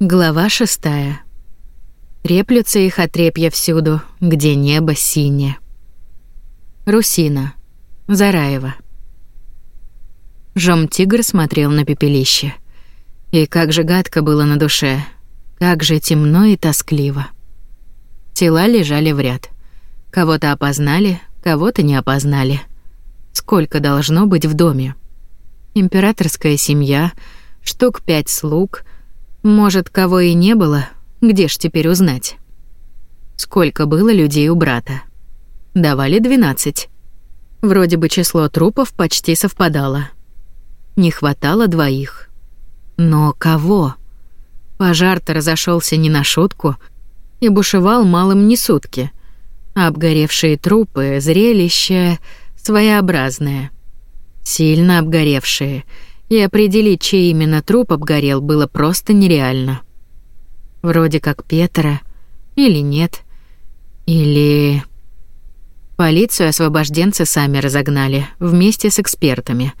Глава шестая. Треплются их отрепья всюду, где небо синее. Русина. Зараева. Жом-тигр смотрел на пепелище. И как же гадко было на душе, как же темно и тоскливо. Тела лежали в ряд. Кого-то опознали, кого-то не опознали. Сколько должно быть в доме? Императорская семья, штук пять слуг — может, кого и не было, где ж теперь узнать? Сколько было людей у брата? Давали 12. Вроде бы число трупов почти совпадало. Не хватало двоих. Но кого? Пожар-то разошелся не на шутку и бушевал малым не сутки. А обгоревшие трупы — зрелище своеобразное. Сильно обгоревшие — и определить, чей именно труп обгорел, было просто нереально. Вроде как Петра, или нет, или... Полицию освобожденцы сами разогнали, вместе с экспертами,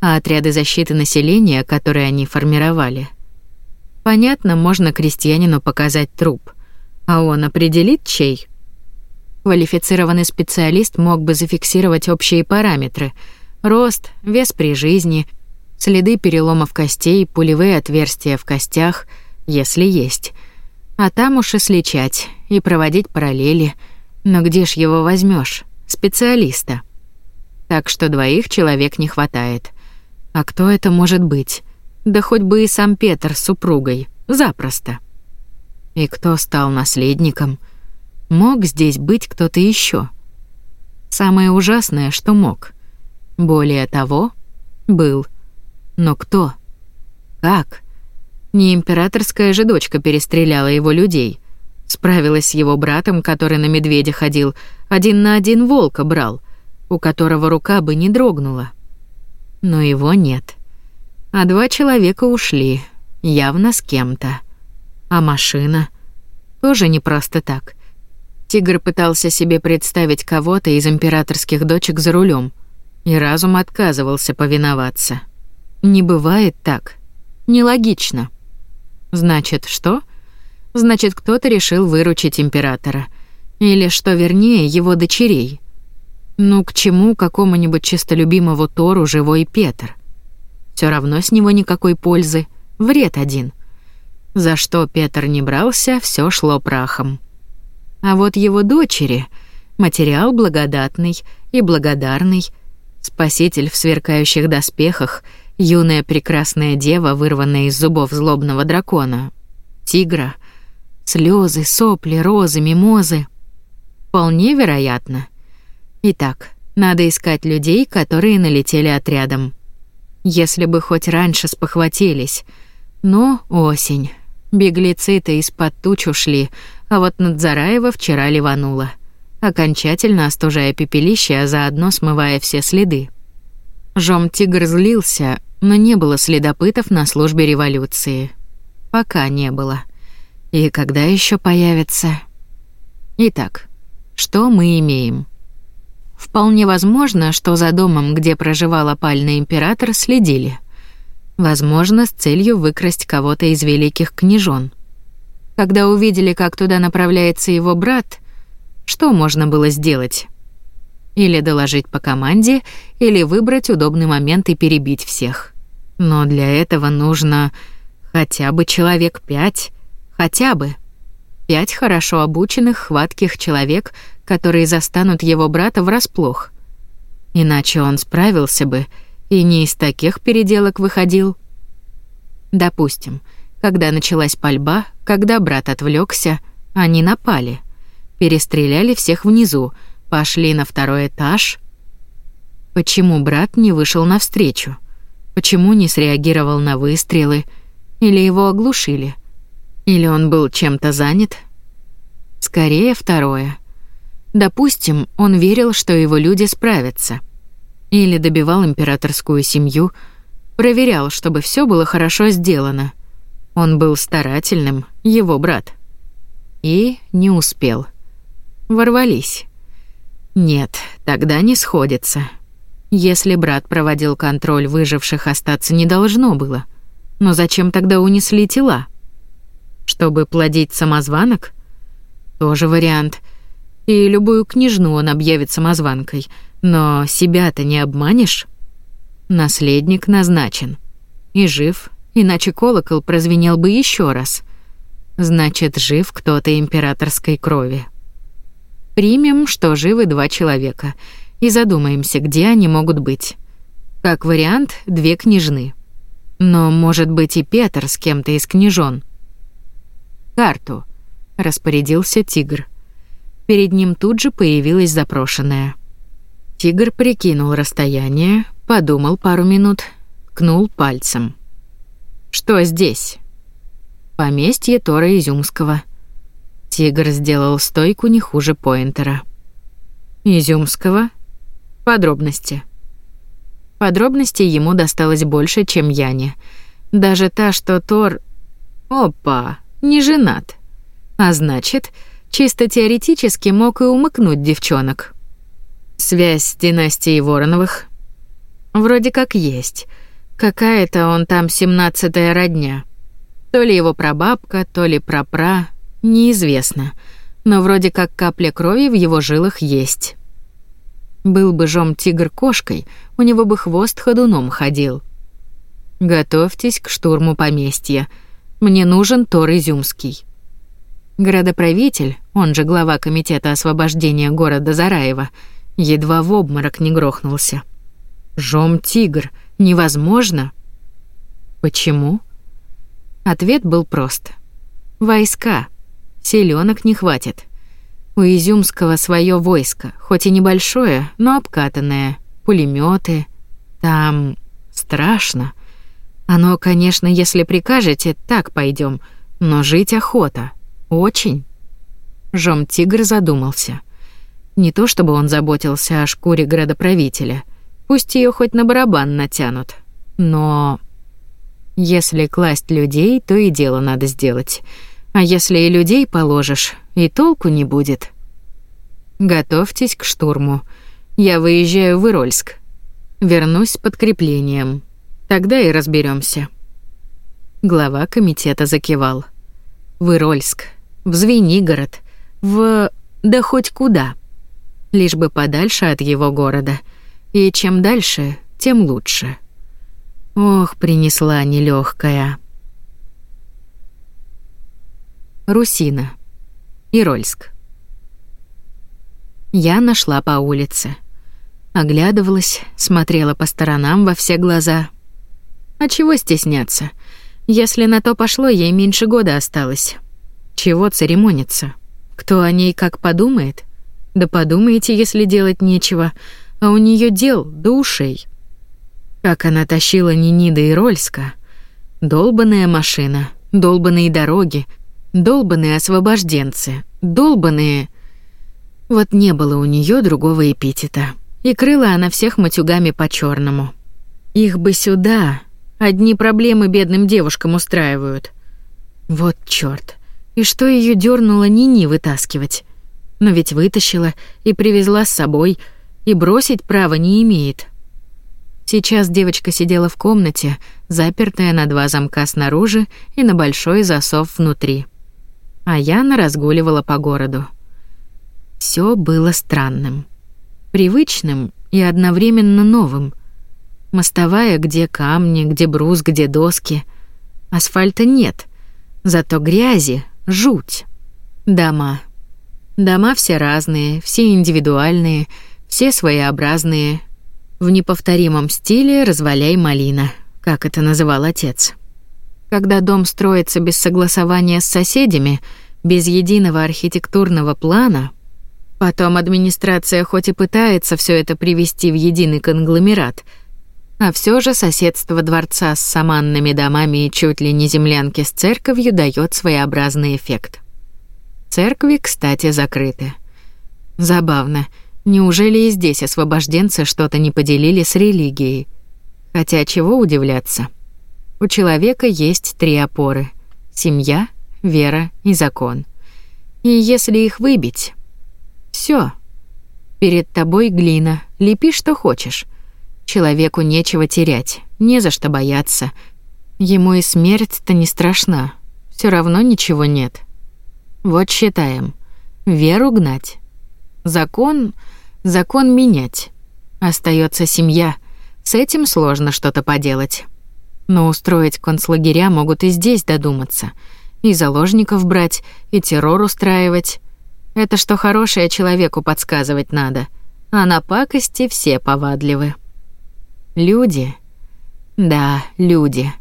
а отряды защиты населения, которые они формировали. Понятно, можно крестьянину показать труп, а он определит, чей. Квалифицированный специалист мог бы зафиксировать общие параметры — рост, вес при жизни — следы переломов костей, пулевые отверстия в костях, если есть. А там уж и сличать, и проводить параллели. Но где ж его возьмешь? Специалиста. Так что двоих человек не хватает. А кто это может быть? Да хоть бы и сам Петр с супругой. Запросто. И кто стал наследником? Мог здесь быть кто-то еще? Самое ужасное, что мог. Более того, был. Но кто? Как? Не императорская же дочка перестреляла его людей. Справилась с его братом, который на медведя ходил, один на один волка брал, у которого рука бы не дрогнула. Но его нет. А два человека ушли, явно с кем-то. А машина? Тоже не просто так. Тигр пытался себе представить кого-то из императорских дочек за рулем, и разум отказывался повиноваться. Не бывает так. Нелогично. Значит, что? Значит, кто-то решил выручить императора. Или, что вернее, его дочерей. Ну, к чему какому-нибудь честолюбимому Тору живой Петр? Все равно с него никакой пользы. Вред один. За что Петр не брался, все шло прахом. А вот его дочери — материал благодатный и благодарный, спаситель в сверкающих доспехах — Юная прекрасная дева, вырванная из зубов злобного дракона. Тигра. Слезы, сопли, розы, мимозы. Вполне вероятно. Итак, надо искать людей, которые налетели отрядом. Если бы хоть раньше спохватились. Но осень. Беглецы-то из-под туч ушли, а вот Надзараева вчера ливанула, окончательно остужая пепелище, а заодно смывая все следы. Жом-тигр злился, но не было следопытов на службе революции. Пока не было. И когда еще появится? Итак, что мы имеем? Вполне возможно, что за домом, где проживал опальный император, следили. Возможно, с целью выкрасть кого-то из великих княжон. Когда увидели, как туда направляется его брат, что можно было сделать? Или доложить по команде, или выбрать удобный момент и перебить всех. Но для этого нужно хотя бы человек пять, хотя бы пять хорошо обученных, хватких человек, которые застанут его брата врасплох. Иначе он справился бы и не из таких переделок выходил. Допустим, когда началась пальба, когда брат отвлекся, они напали. Перестреляли всех внизу, Пошли на второй этаж. Почему брат не вышел навстречу? Почему не среагировал на выстрелы? Или его оглушили? Или он был чем-то занят? Скорее второе. Допустим, он верил, что его люди справятся. Или добивал императорскую семью, проверял, чтобы все было хорошо сделано. Он был старательным, его брат. И не успел. Ворвались. Нет, тогда не сходится. Если брат проводил контроль, выживших остаться не должно было. Но зачем тогда унесли тела? Чтобы плодить самозванок? Тоже вариант. И любую княжну он объявит самозванкой. Но себя-то не обманешь? Наследник назначен. И жив, иначе колокол прозвенел бы еще раз. Значит, жив кто-то императорской крови. Примем, что живы два человека, и задумаемся, где они могут быть. Как вариант, две княжны. Но, может быть, и Петр с кем-то из княжон. «Карту», — распорядился Тигр. Перед ним тут же появилась запрошенная. Тигр прикинул расстояние, подумал пару минут, кнул пальцем. «Что здесь?» «Поместье Тора Изюмского», — Тигр сделал стойку не хуже Поинтера. Изюмского. Подробности. Подробностей ему досталось больше, чем Яне. Даже та, что Тор... Опа, не женат. А значит, чисто теоретически мог и умыкнуть девчонок. Связь с династией Вороновых? Вроде как есть. Какая-то он там семнадцатая родня. То ли его прабабка, то ли прапра. Неизвестно, но вроде как капля крови в его жилах есть. Был бы жом тигр кошкой, у него бы хвост ходуном ходил. Готовьтесь к штурму поместья. Мне нужен Тор Изюмский. Градоправитель, он же глава комитета освобождения города Зараева, едва в обморок не грохнулся. Жом тигр, невозможно. Почему? Ответ был прост. Войска. Селенок не хватит. У Изюмского свое войско, хоть и небольшое, но обкатанное, пулеметы. Там страшно. Оно, конечно, если прикажете, так пойдем, но жить охота. Очень. Жом-тигр задумался. Не то чтобы он заботился о шкуре градоправителя. Пусть ее хоть на барабан натянут. Но... Если класть людей, то и дело надо сделать. А если и людей положишь, и толку не будет. Готовьтесь к штурму. Я выезжаю в Ирольск. Вернусь с подкреплением. Тогда и разберемся. Глава комитета закивал. В Ирольск, в Звенигород, в... да хоть куда. Лишь бы подальше от его города. И чем дальше, тем лучше. Ох, принесла нелегкая. Русина. Ирольск. Я нашла по улице. Оглядывалась, смотрела по сторонам во все глаза. А чего стесняться? Если на то пошло, ей меньше года осталось. Чего церемониться? Кто о ней как подумает? Да подумайте, если делать нечего, а у нее дел до ушей. Как она тащила Нинида и Рольска. Долбаная машина, долбанные дороги — долбанные освобожденцы, долбанные... Вот не было у нее другого эпитета. И крыла она всех матюгами по-черному. Их бы сюда. Одни проблемы бедным девушкам устраивают. Вот чёрт. И что её дёрнуло Нини вытаскивать? Но ведь вытащила и привезла с собой, и бросить права не имеет. Сейчас девочка сидела в комнате, запертая на два замка снаружи и на большой засов внутри а Яна разгуливала по городу. Все было странным. Привычным и одновременно новым. Мостовая, где камни, где брус, где доски. Асфальта нет, зато грязи — жуть. Дома. Дома все разные, все индивидуальные, все своеобразные. В неповторимом стиле «разваляй малина», как это называл отец. Когда дом строится без согласования с соседями, без единого архитектурного плана, потом администрация хоть и пытается все это привести в единый конгломерат, а все же соседство дворца с саманными домами и чуть ли не землянки с церковью дает своеобразный эффект. Церкви, кстати, закрыты. Забавно. Неужели и здесь освобожденцы что-то не поделили с религией? Хотя чего удивляться? У человека есть три опоры: семья, вера и закон. И если их выбить, все. Перед тобой глина, лепи что хочешь. Человеку нечего терять, не за что бояться. Ему и смерть-то не страшна. Все равно ничего нет. Вот считаем. Веру гнать. Закон, закон менять. Остается семья. С этим сложно что-то поделать. Но устроить концлагеря могут и здесь додуматься. И заложников брать, и террор устраивать. Это что хорошее человеку подсказывать надо. А на пакости все повадливы. Люди. Да, люди.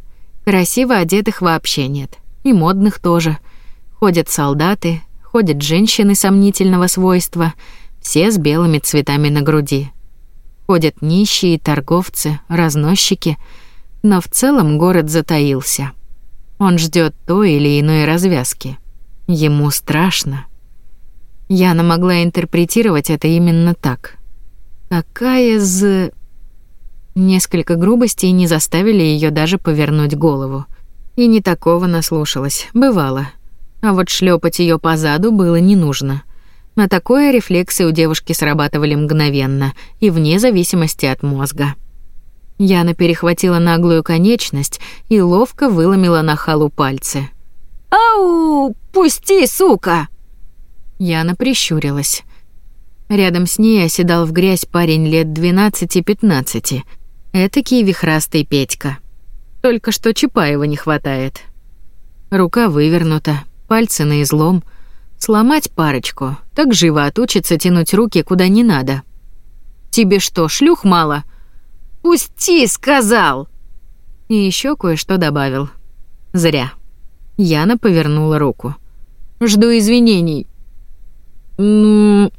Красиво одетых вообще нет. И модных тоже. Ходят солдаты, ходят женщины сомнительного свойства, все с белыми цветами на груди. Ходят нищие, торговцы, разносчики — но в целом город затаился. Он ждет той или иной развязки. Ему страшно. Яна могла интерпретировать это именно так. Какая з... Несколько грубостей не заставили ее даже повернуть голову. И не такого наслушалась, бывало. А вот шлепать ее по заду было не нужно. На такое рефлексы у девушки срабатывали мгновенно и вне зависимости от мозга. Яна перехватила наглую конечность и ловко выломила на халу пальцы. «Ау! Пусти, сука!» Яна прищурилась. Рядом с ней оседал в грязь парень лет 12-15. Этакий вихрастый Петька. Только что Чапаева не хватает. Рука вывернута, пальцы на излом. Сломать парочку, так живо отучиться тянуть руки куда не надо. «Тебе что, шлюх мало?» «Пусти!» — сказал. И еще кое-что добавил. Зря. Яна повернула руку. «Жду извинений». «Ну...»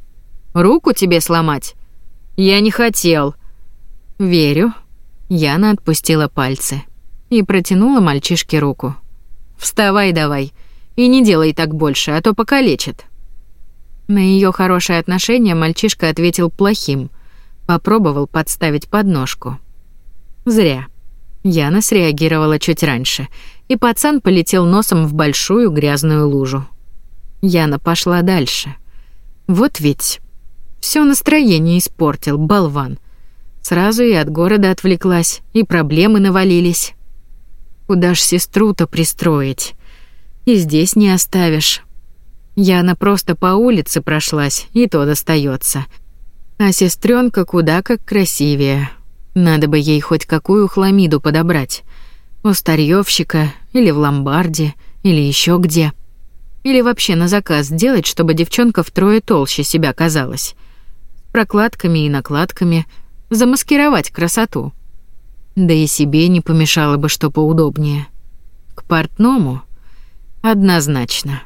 «Руку тебе сломать?» «Я не хотел». «Верю». Яна отпустила пальцы и протянула мальчишке руку. «Вставай давай и не делай так больше, а то покалечит». На ее хорошее отношение мальчишка ответил плохим — Попробовал подставить подножку. Зря. Яна среагировала чуть раньше, и пацан полетел носом в большую грязную лужу. Яна пошла дальше. Вот ведь. Все настроение испортил, болван. Сразу и от города отвлеклась, и проблемы навалились. Куда ж сестру-то пристроить? И здесь не оставишь. Яна просто по улице прошлась, и то достается. А сестренка куда как красивее. Надо бы ей хоть какую хламиду подобрать. У старьёвщика или в ломбарде, или еще где. Или вообще на заказ сделать, чтобы девчонка втрое толще себя казалась. С прокладками и накладками замаскировать красоту. Да и себе не помешало бы что поудобнее. К портному однозначно.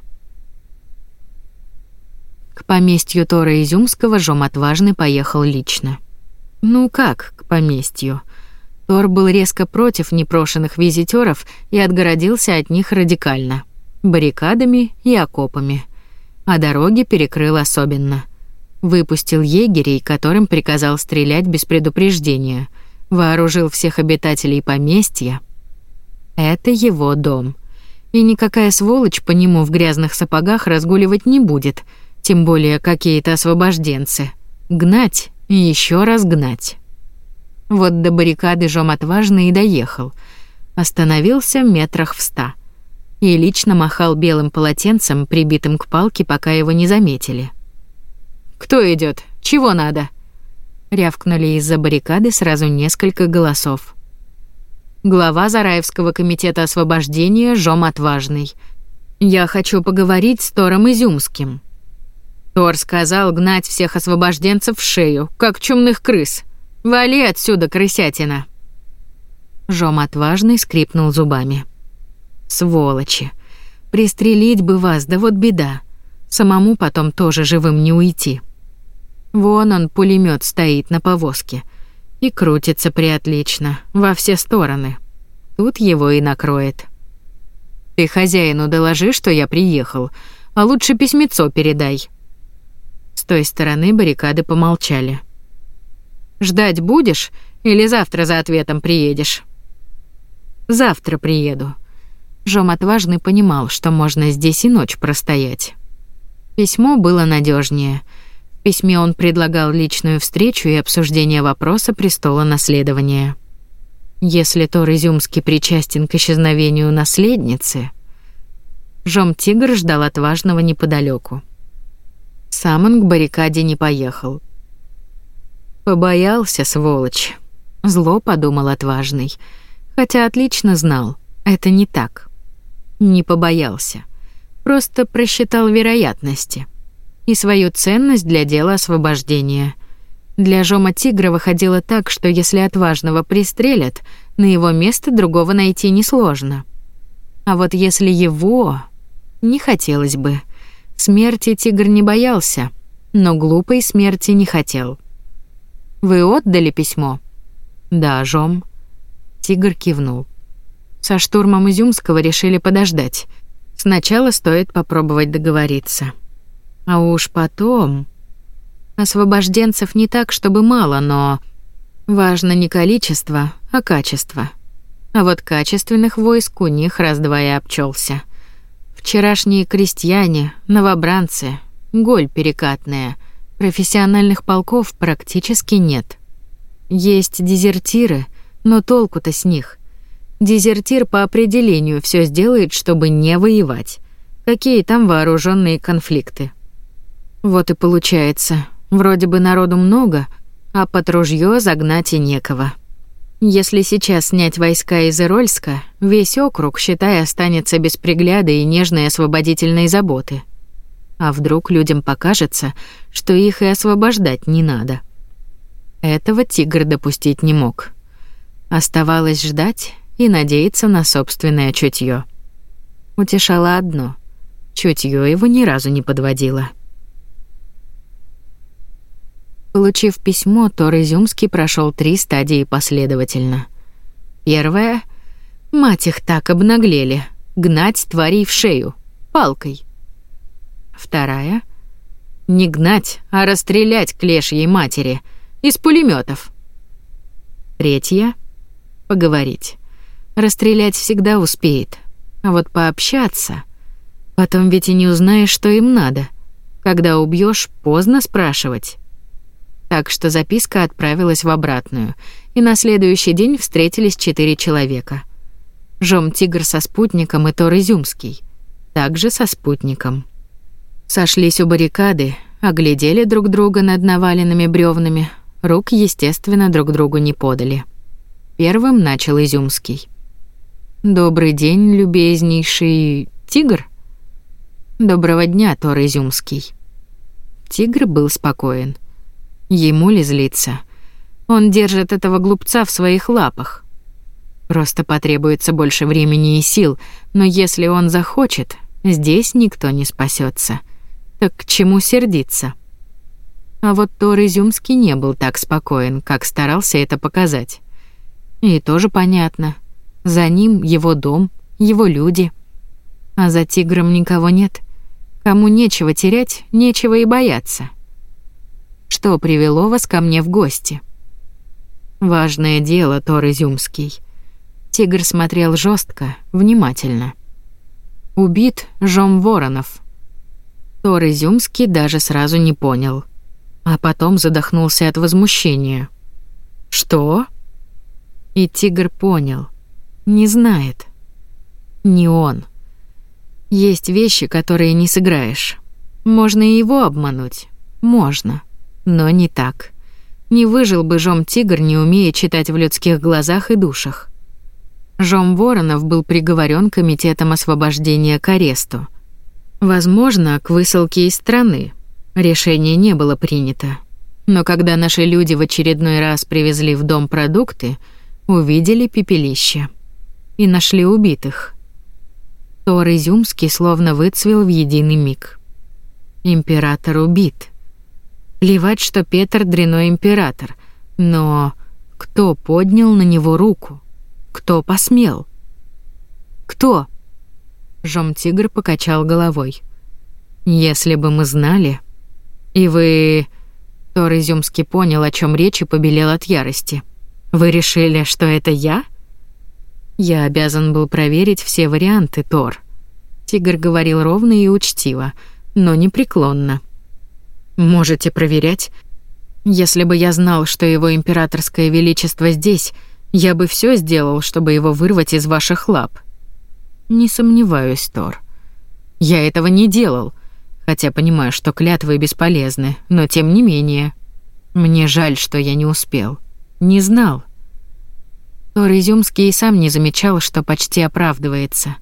К поместью Тора Изюмского Жом Отважный поехал лично. Ну как к поместью? Тор был резко против непрошенных визитеров и отгородился от них радикально. Баррикадами и окопами. А дороги перекрыл особенно. Выпустил егерей, которым приказал стрелять без предупреждения. Вооружил всех обитателей поместья. Это его дом. И никакая сволочь по нему в грязных сапогах разгуливать не будет — тем более какие-то освобожденцы. Гнать и еще раз гнать. Вот до баррикады Жом отважно и доехал. Остановился метрах в ста. И лично махал белым полотенцем, прибитым к палке, пока его не заметили. «Кто идет? Чего надо?» Рявкнули из-за баррикады сразу несколько голосов. Глава Зараевского комитета освобождения Жом Отважный. «Я хочу поговорить с Тором Изюмским». Тор сказал гнать всех освобожденцев в шею, как чумных крыс. Вали отсюда, крысятина. Жом отважный скрипнул зубами. Сволочи. Пристрелить бы вас, да вот беда. Самому потом тоже живым не уйти. Вон он, пулемет стоит на повозке. И крутится приотлично, во все стороны. Тут его и накроет. Ты хозяину доложи, что я приехал, а лучше письмецо передай той стороны баррикады помолчали. «Ждать будешь или завтра за ответом приедешь?» «Завтра приеду». Жом отважный понимал, что можно здесь и ночь простоять. Письмо было надежнее. В письме он предлагал личную встречу и обсуждение вопроса престола наследования. Если Тор Изюмский причастен к исчезновению наследницы, Жом Тигр ждал отважного неподалеку. Сам он к баррикаде не поехал. Побоялся, сволочь. Зло подумал отважный. Хотя отлично знал, это не так. Не побоялся. Просто просчитал вероятности. И свою ценность для дела освобождения. Для Жома Тигра выходило так, что если отважного пристрелят, на его место другого найти несложно. А вот если его... Не хотелось бы. Смерти тигр не боялся, но глупой смерти не хотел. «Вы отдали письмо?» «Да, Жом». Тигр кивнул. Со штурмом Изюмского решили подождать. Сначала стоит попробовать договориться. А уж потом... Освобожденцев не так, чтобы мало, но... Важно не количество, а качество. А вот качественных войск у них раз-два и обчелся. Вчерашние крестьяне, новобранцы, голь перекатная, профессиональных полков практически нет. Есть дезертиры, но толку-то с них. Дезертир по определению все сделает, чтобы не воевать. Какие там вооруженные конфликты? Вот и получается, вроде бы народу много, а под ружьё загнать и некого. Если сейчас снять войска из Ирольска, весь округ, считай, останется без пригляда и нежной освободительной заботы. А вдруг людям покажется, что их и освобождать не надо. Этого тигр допустить не мог. Оставалось ждать и надеяться на собственное чутье. Утешало одно — чутье его ни разу не подводило. Получив письмо, Торезюмский прошел три стадии последовательно. Первая — мать их так обнаглели, гнать тварей в шею, палкой. Вторая — не гнать, а расстрелять клешьей матери из пулеметов. Третья — поговорить. Расстрелять всегда успеет, а вот пообщаться... Потом ведь и не узнаешь, что им надо. Когда убьешь, поздно спрашивать так что записка отправилась в обратную, и на следующий день встретились четыре человека. Жом Тигр со спутником и Тор Изюмский, также со спутником. Сошлись у баррикады, оглядели друг друга над наваленными бревнами, рук, естественно, друг другу не подали. Первым начал Изюмский. «Добрый день, любезнейший... Тигр?» «Доброго дня, Тор Изюмский». Тигр был спокоен — Ему ли злиться? Он держит этого глупца в своих лапах. Просто потребуется больше времени и сил, но если он захочет, здесь никто не спасется. Так к чему сердиться? А вот Тор Изюмский не был так спокоен, как старался это показать. И тоже понятно. За ним его дом, его люди. А за тигром никого нет. Кому нечего терять, нечего и бояться что привело вас ко мне в гости». «Важное дело, Тор Изюмский». Тигр смотрел жестко, внимательно. «Убит Жом Воронов». Тор Изюмский даже сразу не понял, а потом задохнулся от возмущения. «Что?» И тигр понял. Не знает. Не он. Есть вещи, которые не сыграешь. Можно и его обмануть. Можно. Но не так. Не выжил бы Жом-тигр, не умея читать в людских глазах и душах. Жом Воронов был приговорен Комитетом освобождения к аресту. Возможно, к высылке из страны. Решение не было принято. Но когда наши люди в очередной раз привезли в дом продукты, увидели пепелище. И нашли убитых. Тор Изюмский словно выцвел в единый миг. Император убит. Плевать, что Петр дряной император, но кто поднял на него руку? Кто посмел? Кто? Жом-тигр покачал головой. Если бы мы знали. И вы Тор Изюмский понял, о чем речь и побелел от ярости. Вы решили, что это я? Я обязан был проверить все варианты, Тор. Тигр говорил ровно и учтиво, но непреклонно. Можете проверять. Если бы я знал, что его императорское величество здесь, я бы все сделал, чтобы его вырвать из ваших лап. Не сомневаюсь, Тор. Я этого не делал, хотя понимаю, что клятвы бесполезны, но тем не менее. Мне жаль, что я не успел. Не знал. Тор Изюмский и сам не замечал, что почти оправдывается.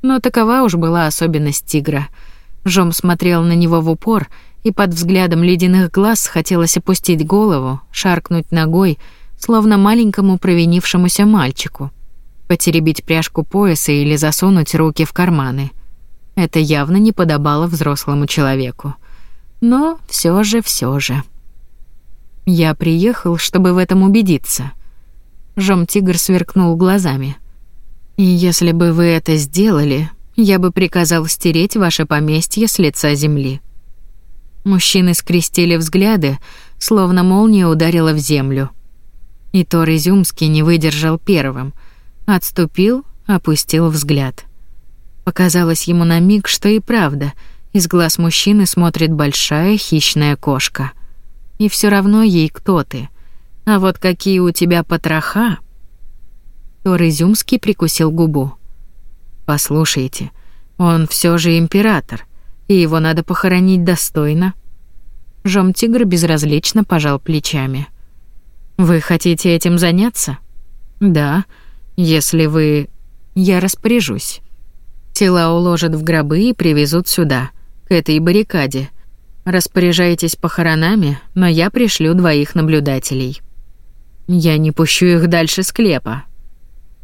Но такова уж была особенность тигра. Жом смотрел на него в упор — и под взглядом ледяных глаз хотелось опустить голову, шаркнуть ногой, словно маленькому провинившемуся мальчику, потеребить пряжку пояса или засунуть руки в карманы. Это явно не подобало взрослому человеку. Но все же, все же. Я приехал, чтобы в этом убедиться. Жом-тигр сверкнул глазами. И если бы вы это сделали, я бы приказал стереть ваше поместье с лица земли. Мужчины скрестили взгляды, словно молния ударила в землю. И Тор Изюмский не выдержал первым. Отступил, опустил взгляд. Показалось ему на миг, что и правда, из глаз мужчины смотрит большая хищная кошка. И все равно ей кто ты. А вот какие у тебя потроха? Тор Изюмский прикусил губу. Послушайте, он все же император и его надо похоронить достойно. Жом-тигр безразлично пожал плечами. «Вы хотите этим заняться?» «Да, если вы...» «Я распоряжусь. Тела уложат в гробы и привезут сюда, к этой баррикаде. Распоряжайтесь похоронами, но я пришлю двоих наблюдателей». «Я не пущу их дальше склепа».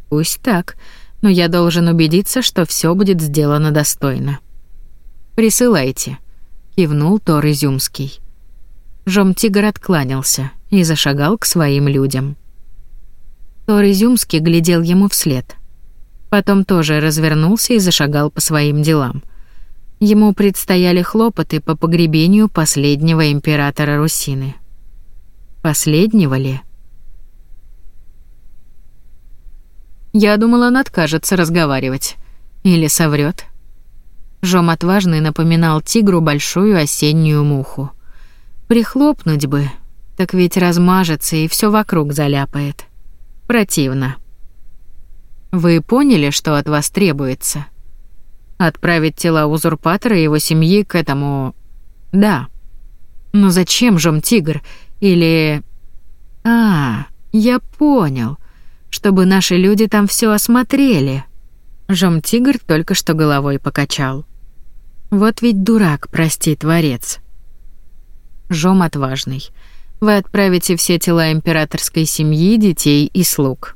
«Пусть так, но я должен убедиться, что все будет сделано достойно». «Присылайте», — кивнул Тор Изюмский. Жомтигр откланялся и зашагал к своим людям. Тор Изюмский глядел ему вслед. Потом тоже развернулся и зашагал по своим делам. Ему предстояли хлопоты по погребению последнего императора Русины. Последнего ли? Я думала, он откажется разговаривать. Или соврет. Жом отважный напоминал тигру большую осеннюю муху. Прихлопнуть бы, так ведь размажется и все вокруг заляпает. Противно. Вы поняли, что от вас требуется? Отправить тела узурпатора и его семьи к этому... Да. Но зачем жом тигр? Или... А, я понял. Чтобы наши люди там все осмотрели. Жом тигр только что головой покачал. Вот ведь дурак, прости, творец. Жом отважный. Вы отправите все тела императорской семьи, детей и слуг.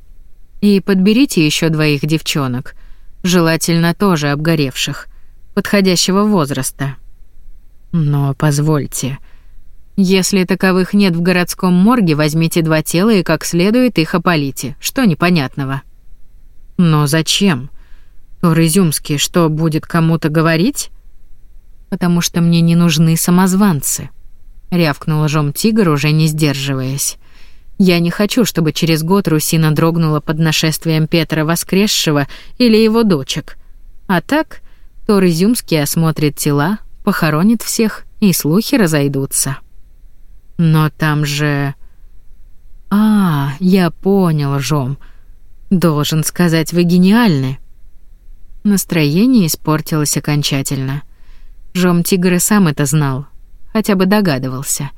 И подберите еще двоих девчонок, желательно тоже обгоревших, подходящего возраста. Но позвольте, если таковых нет в городском морге, возьмите два тела и как следует их опалите. Что непонятного? Но зачем? Турызюмский что, будет кому-то говорить? потому что мне не нужны самозванцы», — рявкнул жом тигр, уже не сдерживаясь. «Я не хочу, чтобы через год Русина дрогнула под нашествием Петра Воскресшего или его дочек. А так, то Изюмский осмотрит тела, похоронит всех, и слухи разойдутся». «Но там же...» «А, я понял, Жом. Должен сказать, вы гениальны». Настроение испортилось окончательно. «Я Жом Тигр и сам это знал, хотя бы догадывался.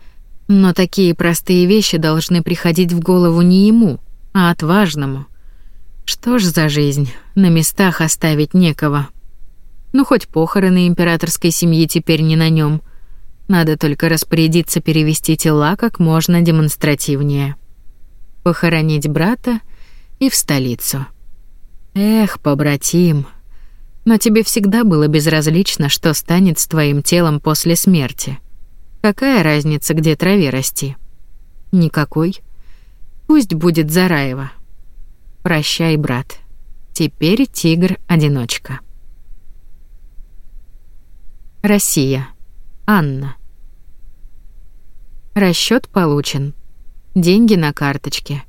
Но такие простые вещи должны приходить в голову не ему, а отважному. Что ж за жизнь, на местах оставить некого. Ну хоть похороны императорской семьи теперь не на нем. Надо только распорядиться перевести тела как можно демонстративнее. Похоронить брата и в столицу. Эх, побратим, но тебе всегда было безразлично, что станет с твоим телом после смерти. Какая разница, где траве расти? Никакой. Пусть будет Зараева. Прощай, брат. Теперь тигр-одиночка. Россия. Анна. Расчет получен. Деньги на карточке.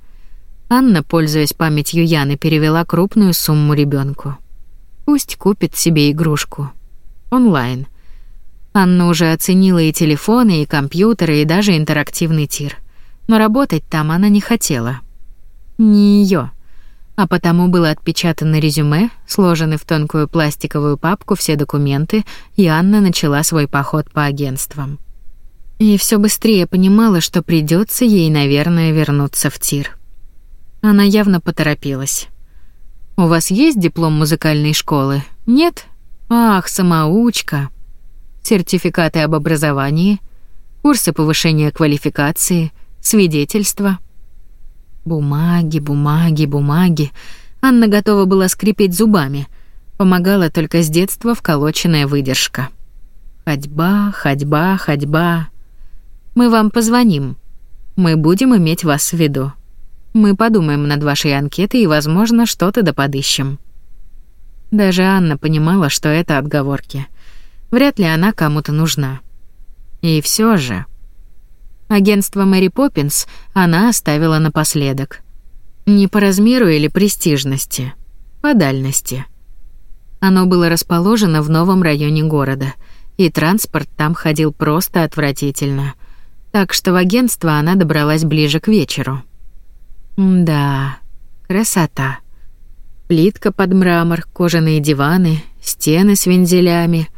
Анна, пользуясь памятью Яны, перевела крупную сумму ребенку. Пусть купит себе игрушку. Онлайн. Анна уже оценила и телефоны, и компьютеры, и даже интерактивный тир. Но работать там она не хотела. Не ее, А потому было отпечатано резюме, сложены в тонкую пластиковую папку все документы, и Анна начала свой поход по агентствам. И все быстрее понимала, что придется ей, наверное, вернуться в тир. Она явно поторопилась. У вас есть диплом музыкальной школы? Нет? Ах, самоучка. Сертификаты об образовании, курсы повышения квалификации, свидетельства. Бумаги, бумаги, бумаги. Анна готова была скрипеть зубами. Помогала только с детства вколоченная выдержка. Ходьба, ходьба, ходьба. Мы вам позвоним. Мы будем иметь вас в виду. Мы подумаем над вашей анкетой и, возможно, что-то доподыщем. Даже Анна понимала, что это отговорки. Вряд ли она кому-то нужна. И все же... Агентство Мэри Поппинс она оставила напоследок. Не по размеру или престижности, по дальности. Оно было расположено в новом районе города, и транспорт там ходил просто отвратительно. Так что в агентство она добралась ближе к вечеру. Да, красота. Плитка под мрамор, кожаные диваны, стены с вензелями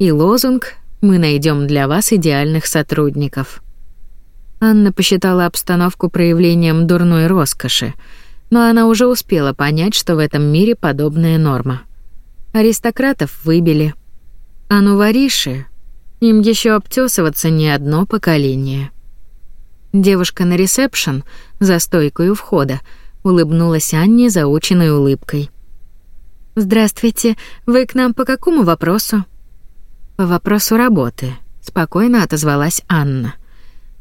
и лозунг «Мы найдем для вас идеальных сотрудников». Анна посчитала обстановку проявлением дурной роскоши, но она уже успела понять, что в этом мире подобная норма. Аристократов выбили, а ну вариши, им еще обтесываться не одно поколение. Девушка на ресепшн, за стойкой у входа, улыбнулась Анне заученной улыбкой. «Здравствуйте, вы к нам по какому вопросу?» «По вопросу работы», — спокойно отозвалась Анна.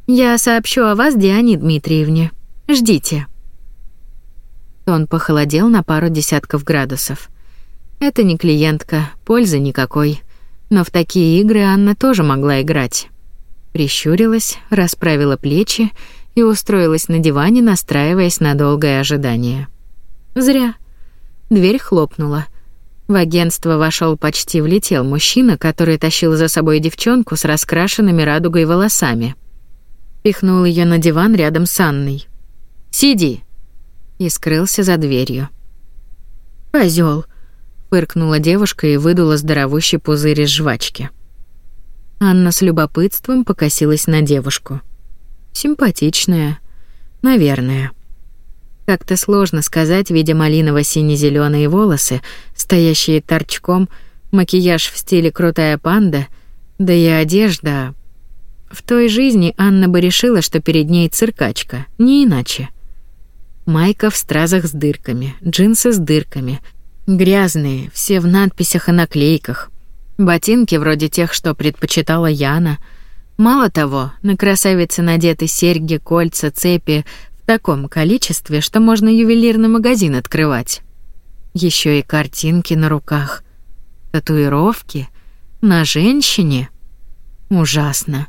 «Я сообщу о вас Диане Дмитриевне. Ждите». Тон похолодел на пару десятков градусов. «Это не клиентка, пользы никакой. Но в такие игры Анна тоже могла играть» прищурилась, расправила плечи и устроилась на диване, настраиваясь на долгое ожидание. Зря. Дверь хлопнула. В агентство вошел почти влетел мужчина, который тащил за собой девчонку с раскрашенными радугой волосами. Пихнул ее на диван рядом с Анной. «Сиди!» И скрылся за дверью. «Козёл!» — фыркнула девушка и выдула здоровущий пузырь из жвачки. Анна с любопытством покосилась на девушку. Симпатичная, наверное. Как-то сложно сказать, видя малиново сине зеленые волосы, стоящие торчком, макияж в стиле крутая панда, да и одежда. В той жизни Анна бы решила, что перед ней циркачка, не иначе. Майка в стразах с дырками, джинсы с дырками, грязные, все в надписях и наклейках. Ботинки вроде тех, что предпочитала Яна. Мало того, на красавице надеты серьги, кольца, цепи в таком количестве, что можно ювелирный магазин открывать. Еще и картинки на руках, татуировки на женщине. Ужасно.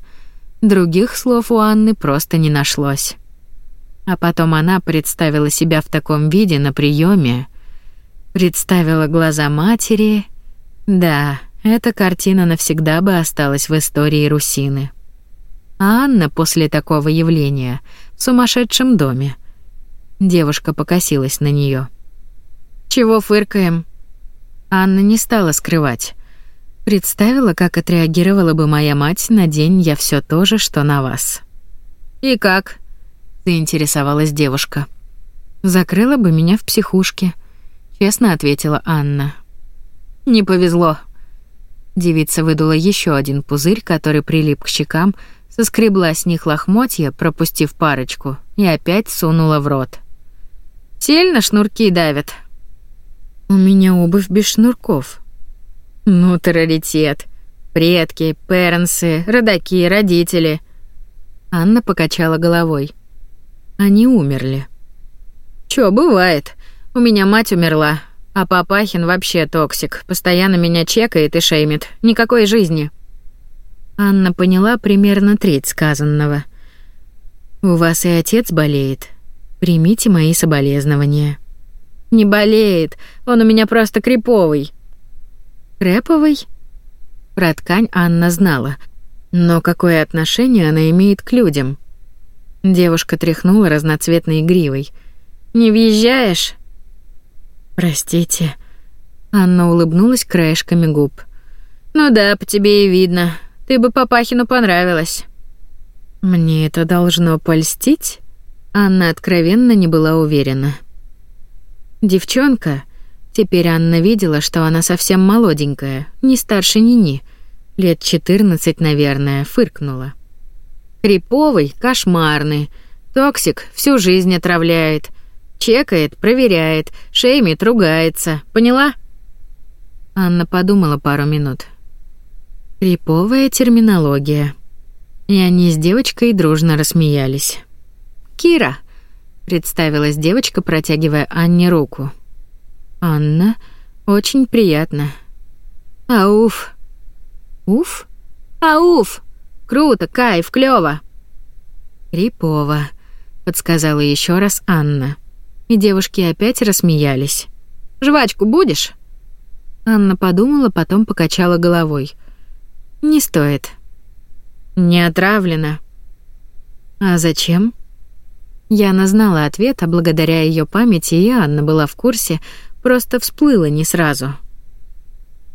Других слов у Анны просто не нашлось. А потом она представила себя в таком виде на приеме, представила глаза матери. Да, эта картина навсегда бы осталась в истории Русины. А Анна после такого явления в сумасшедшем доме. Девушка покосилась на нее. «Чего фыркаем?» Анна не стала скрывать. Представила, как отреагировала бы моя мать на день «Я все то же, что на вас». «И как?» — заинтересовалась девушка. «Закрыла бы меня в психушке», — честно ответила Анна. «Не повезло», Девица выдула еще один пузырь, который прилип к щекам, соскребла с них лохмотья, пропустив парочку, и опять сунула в рот. «Сильно шнурки давят?» «У меня обувь без шнурков». «Ну ты раритет. Предки, перентсы, родаки, родители». Анна покачала головой. Они умерли. «Чё, бывает. У меня мать умерла, а папахен вообще токсик, постоянно меня чекает и шеймит. Никакой жизни. Анна поняла примерно треть сказанного. У вас и отец болеет. Примите мои соболезнования. Не болеет. Он у меня просто криповый. Креповый? Про ткань Анна знала, но какое отношение она имеет к людям? Девушка тряхнула разноцветной гривой. Не въезжаешь? «Простите». Анна улыбнулась краешками губ. «Ну да, по тебе и видно. Ты бы папахену понравилась». «Мне это должно польстить?» Анна откровенно не была уверена. Девчонка, теперь Анна видела, что она совсем молоденькая, не старше Нини, лет 14, наверное, фыркнула. Криповый, кошмарный, токсик всю жизнь отравляет. Чекает, проверяет, шеймит, ругается. Поняла?» Анна подумала пару минут. Криповая терминология. И они с девочкой дружно рассмеялись. «Кира!» — представилась девочка, протягивая Анне руку. «Анна, очень приятно». «Ауф!» «Уф?» «Ауф! Круто, кайф, клёво!» «Крипово!» — подсказала еще раз Анна. «Анна!» И девушки опять рассмеялись. «Жвачку будешь?» Анна подумала, потом покачала головой. «Не стоит». «Не отравлена». «А зачем?» Яна знала ответ, а благодаря ее памяти и Анна была в курсе, просто всплыла не сразу.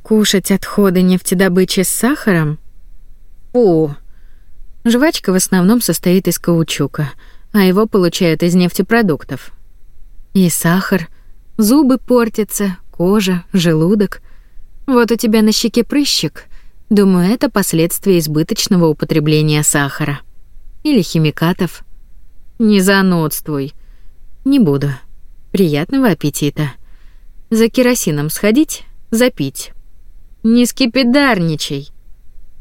«Кушать отходы нефтедобычи с сахаром?» «Фу!» Жвачка в основном состоит из каучука, а его получают из нефтепродуктов. И сахар, зубы портятся, кожа, желудок. Вот у тебя на щеке прыщик. Думаю, это последствия избыточного употребления сахара. Или химикатов. Не занудствуй. Не буду. Приятного аппетита. За керосином сходить, запить. Не скипидарничай.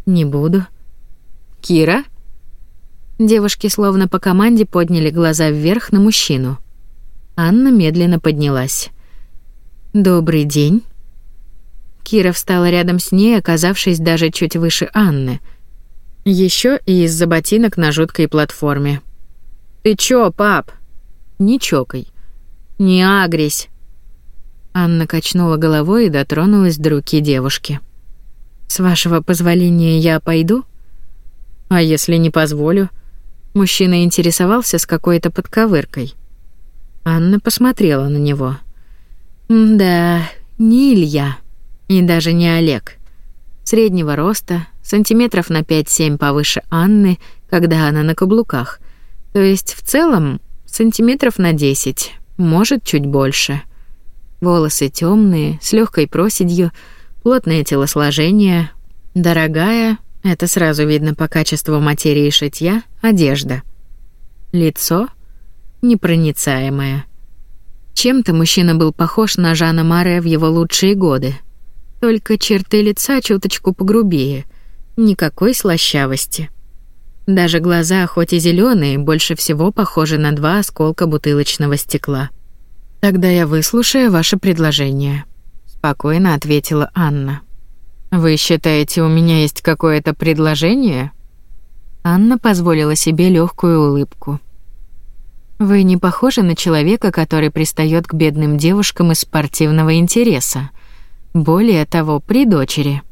Не буду. Кира? Девушки словно по команде подняли глаза вверх на мужчину. Анна медленно поднялась. «Добрый день». Кира встала рядом с ней, оказавшись даже чуть выше Анны. Еще и из-за ботинок на жуткой платформе. «Ты чё, пап?» «Не чокай». «Не агрись». Анна качнула головой и дотронулась до руки девушки. «С вашего позволения я пойду?» «А если не позволю?» Мужчина интересовался с какой-то подковыркой. Анна посмотрела на него. «Да, не Илья. И даже не Олег. Среднего роста, сантиметров на 5-7 повыше Анны, когда она на каблуках. То есть в целом сантиметров на 10, может, чуть больше. Волосы темные, с легкой проседью, плотное телосложение, дорогая, это сразу видно по качеству материи шитья, одежда. Лицо непроницаемая. Чем-то мужчина был похож на Жана Маре в его лучшие годы. Только черты лица чуточку погрубее, никакой слащавости. Даже глаза, хоть и зеленые, больше всего похожи на два осколка бутылочного стекла. «Тогда я выслушаю ваше предложение», — спокойно ответила Анна. «Вы считаете, у меня есть какое-то предложение?» Анна позволила себе легкую улыбку. Вы не похожи на человека, который пристает к бедным девушкам из спортивного интереса. Более того, при дочери.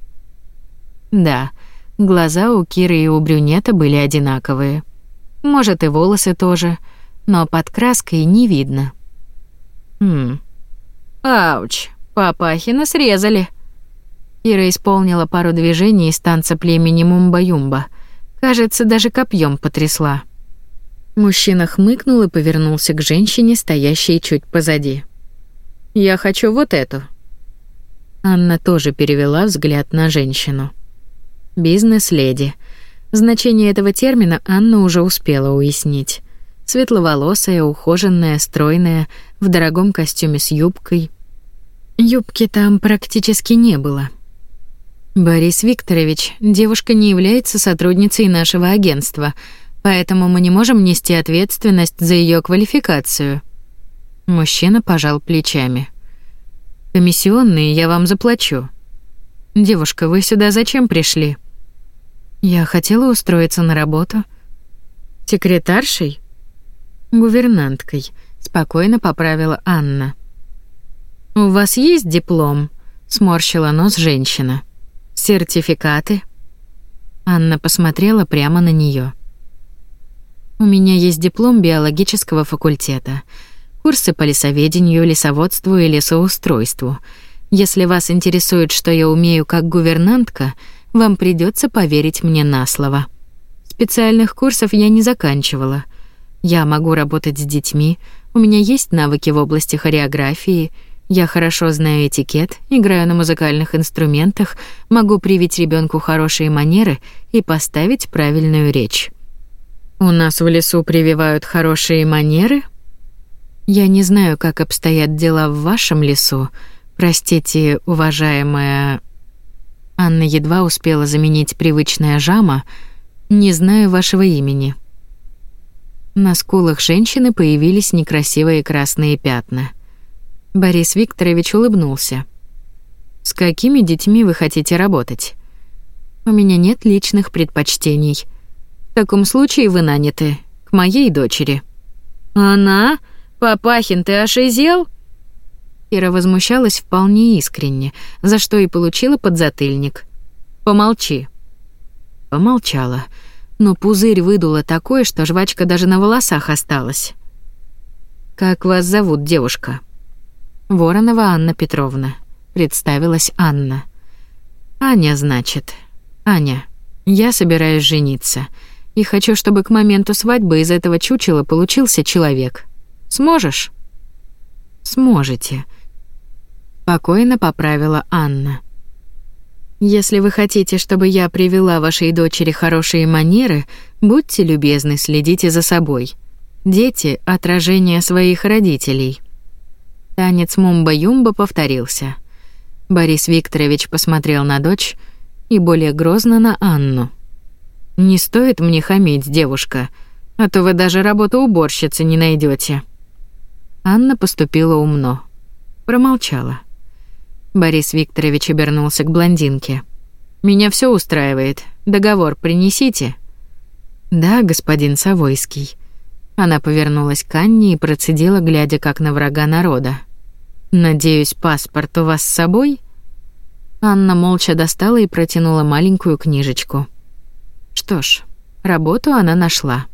Да, глаза у Киры и у брюнета были одинаковые. Может, и волосы тоже, но под краской не видно. Хм. Ауч, папахина срезали. Кира исполнила пару движений из танца племени Мумба-Юмба. Кажется, даже копьем потрясла. Мужчина хмыкнул и повернулся к женщине, стоящей чуть позади. «Я хочу вот эту». Анна тоже перевела взгляд на женщину. «Бизнес-леди». Значение этого термина Анна уже успела уяснить. Светловолосая, ухоженная, стройная, в дорогом костюме с юбкой. Юбки там практически не было. «Борис Викторович, девушка не является сотрудницей нашего агентства», поэтому мы не можем нести ответственность за ее квалификацию». Мужчина пожал плечами. «Комиссионные я вам заплачу». «Девушка, вы сюда зачем пришли?» «Я хотела устроиться на работу». «Секретаршей?» «Гувернанткой», — спокойно поправила Анна. «У вас есть диплом?» — сморщила нос женщина. «Сертификаты?» Анна посмотрела прямо на нее. У меня есть диплом биологического факультета. Курсы по лесоведению, лесоводству и лесоустройству. Если вас интересует, что я умею как гувернантка, вам придется поверить мне на слово. Специальных курсов я не заканчивала. Я могу работать с детьми, у меня есть навыки в области хореографии, я хорошо знаю этикет, играю на музыкальных инструментах, могу привить ребенку хорошие манеры и поставить правильную речь. У нас в лесу прививают хорошие манеры? Я не знаю, как обстоят дела в вашем лесу. Простите, уважаемая Анна едва успела заменить привычное жама. Не знаю вашего имени. На скулах женщины появились некрасивые красные пятна. Борис Викторович улыбнулся. С какими детьми вы хотите работать? У меня нет личных предпочтений. В таком случае вы наняты. К моей дочери». «Она? Папахин, ты ошизел?» Кира возмущалась вполне искренне, за что и получила подзатыльник. «Помолчи». Помолчала, но пузырь выдуло такой, что жвачка даже на волосах осталась. «Как вас зовут, девушка?» «Воронова Анна Петровна», — представилась Анна. «Аня, значит. Аня, я собираюсь жениться. И хочу, чтобы к моменту свадьбы из этого чучела получился человек. Сможешь? Сможете. Спокойно поправила Анна. Если вы хотите, чтобы я привела вашей дочери хорошие манеры, будьте любезны, следите за собой. Дети — отражение своих родителей. Танец Мумба-Юмба повторился. Борис Викторович посмотрел на дочь и более грозно на Анну. Не стоит мне хамить, девушка, а то вы даже работу уборщицы не найдете. Анна поступила умно. Промолчала. Борис Викторович обернулся к блондинке. Меня все устраивает. Договор принесите. Да, господин Савойский. Она повернулась к Анне и процедила, глядя как на врага народа. Надеюсь, паспорт у вас с собой? Анна молча достала и протянула маленькую книжечку. Что ж, работу она нашла.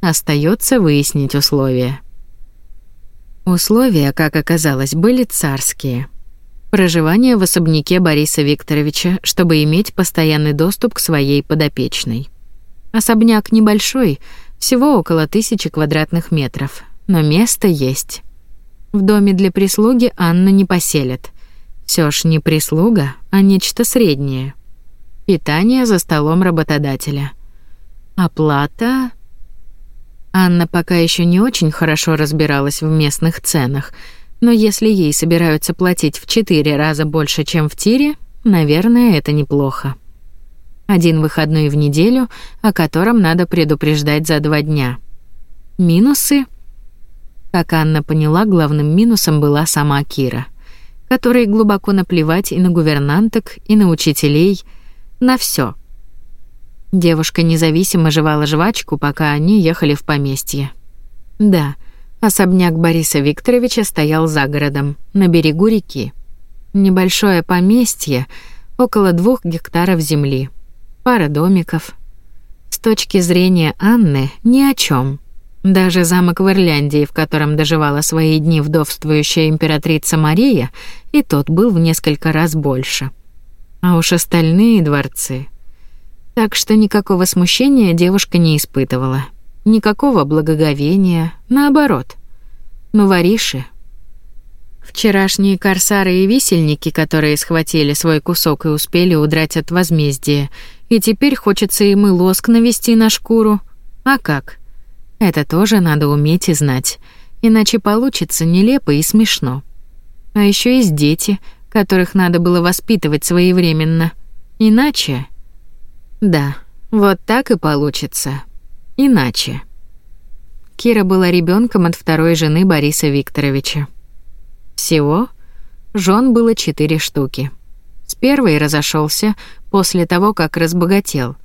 Остается выяснить условия. Условия, как оказалось, были царские. Проживание в особняке Бориса Викторовича, чтобы иметь постоянный доступ к своей подопечной. Особняк небольшой, всего около тысячи квадратных метров, но место есть. В доме для прислуги Анна не поселят. Все ж не прислуга, а нечто среднее — Питание за столом работодателя. Оплата... Анна пока еще не очень хорошо разбиралась в местных ценах, но если ей собираются платить в четыре раза больше, чем в тире, наверное, это неплохо. Один выходной в неделю, о котором надо предупреждать за два дня. Минусы... Как Анна поняла, главным минусом была сама Кира, которой глубоко наплевать и на гувернанток, и на учителей, и на все. Девушка независимо жевала жвачку, пока они ехали в поместье. Да, особняк Бориса Викторовича стоял за городом, на берегу реки. Небольшое поместье, около двух гектаров земли. Пара домиков. С точки зрения Анны ни о чем. Даже замок в Ирландии, в котором доживала свои дни вдовствующая императрица Мария, и тот был в несколько раз больше а уж остальные дворцы. Так что никакого смущения девушка не испытывала, никакого благоговения, наоборот. Но вориши... Вчерашние корсары и висельники, которые схватили свой кусок и успели удрать от возмездия, и теперь хочется им и лоск навести на шкуру. А как? Это тоже надо уметь и знать, иначе получится нелепо и смешно. А еще есть дети — которых надо было воспитывать своевременно. Иначе... Да, вот так и получится. Иначе. Кира была ребенком от второй жены Бориса Викторовича. Всего жен было четыре штуки. С первой разошелся после того, как разбогател.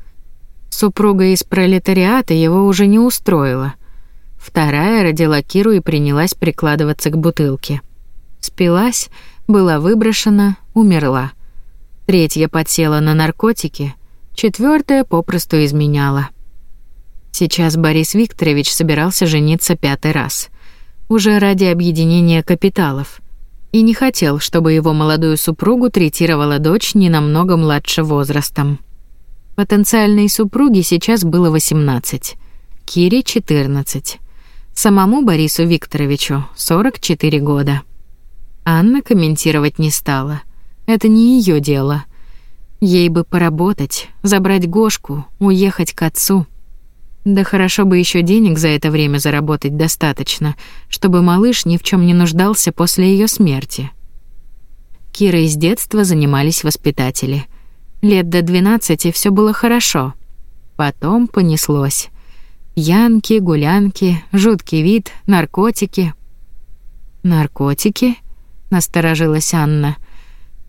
Супруга из пролетариата его уже не устроила. Вторая родила Киру и принялась прикладываться к бутылке. Спилась была выброшена, умерла. Третья подсела на наркотики, четвертая попросту изменяла. Сейчас Борис Викторович собирался жениться пятый раз. Уже ради объединения капиталов. И не хотел, чтобы его молодую супругу третировала дочь не намного младше возрастом. Потенциальной супруге сейчас было 18, Кире 14. Самому Борису Викторовичу 44 года. Анна комментировать не стала. Это не ее дело. Ей бы поработать, забрать Гошку, уехать к отцу. Да хорошо бы еще денег за это время заработать достаточно, чтобы малыш ни в чем не нуждался после ее смерти. Кира из детства занимались воспитатели. Лет до 12 все было хорошо. Потом понеслось. Пьянки, гулянки, жуткий вид, наркотики. Наркотики? насторожилась Анна.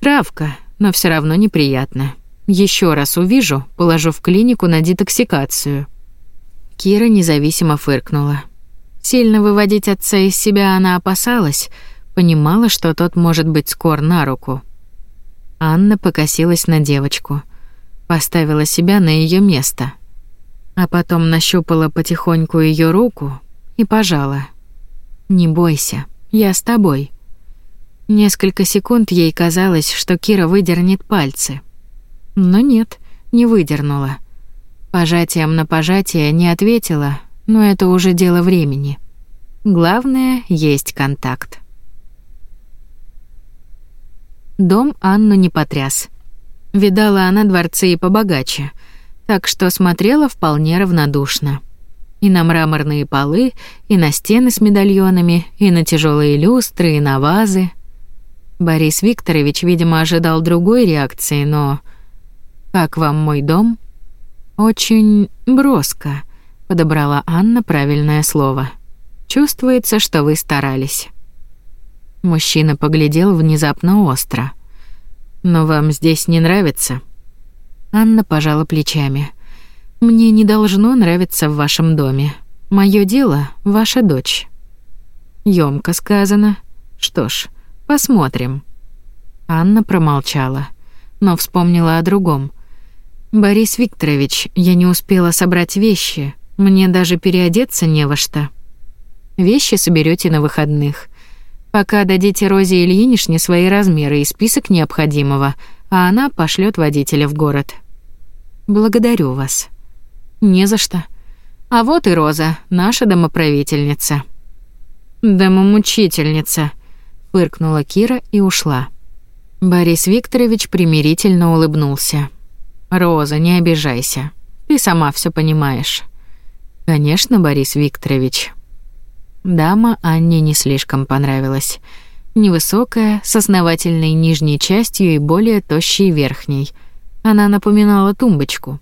Травка, но все равно неприятно. Еще раз увижу, положу в клинику на детоксикацию. Кира независимо фыркнула. Сильно выводить отца из себя она опасалась, понимала, что тот может быть скор на руку. Анна покосилась на девочку, поставила себя на ее место, а потом нащупала потихоньку ее руку и пожала. Не бойся, я с тобой. Несколько секунд ей казалось, что Кира выдернет пальцы. Но нет, не выдернула. Пожатием на пожатие не ответила, но это уже дело времени. Главное — есть контакт. Дом Анну не потряс. Видала она дворцы и побогаче, так что смотрела вполне равнодушно. И на мраморные полы, и на стены с медальонами, и на тяжелые люстры, и на вазы — Борис Викторович, видимо, ожидал другой реакции, но... «Как вам мой дом?» «Очень броско», — подобрала Анна правильное слово. «Чувствуется, что вы старались». Мужчина поглядел внезапно остро. «Но вам здесь не нравится?» Анна пожала плечами. «Мне не должно нравиться в вашем доме. Моё дело — ваша дочь». Ёмко сказано. Что ж, Посмотрим». Анна промолчала, но вспомнила о другом. «Борис Викторович, я не успела собрать вещи, мне даже переодеться не во что. Вещи соберете на выходных. Пока дадите Розе Ильинишне свои размеры и список необходимого, а она пошлет водителя в город». «Благодарю вас». «Не за что». «А вот и Роза, наша домоправительница». «Домомучительница», фыркнула Кира и ушла. Борис Викторович примирительно улыбнулся. «Роза, не обижайся. Ты сама все понимаешь». «Конечно, Борис Викторович». Дама Анне не слишком понравилась. Невысокая, с основательной нижней частью и более тощей верхней. Она напоминала тумбочку.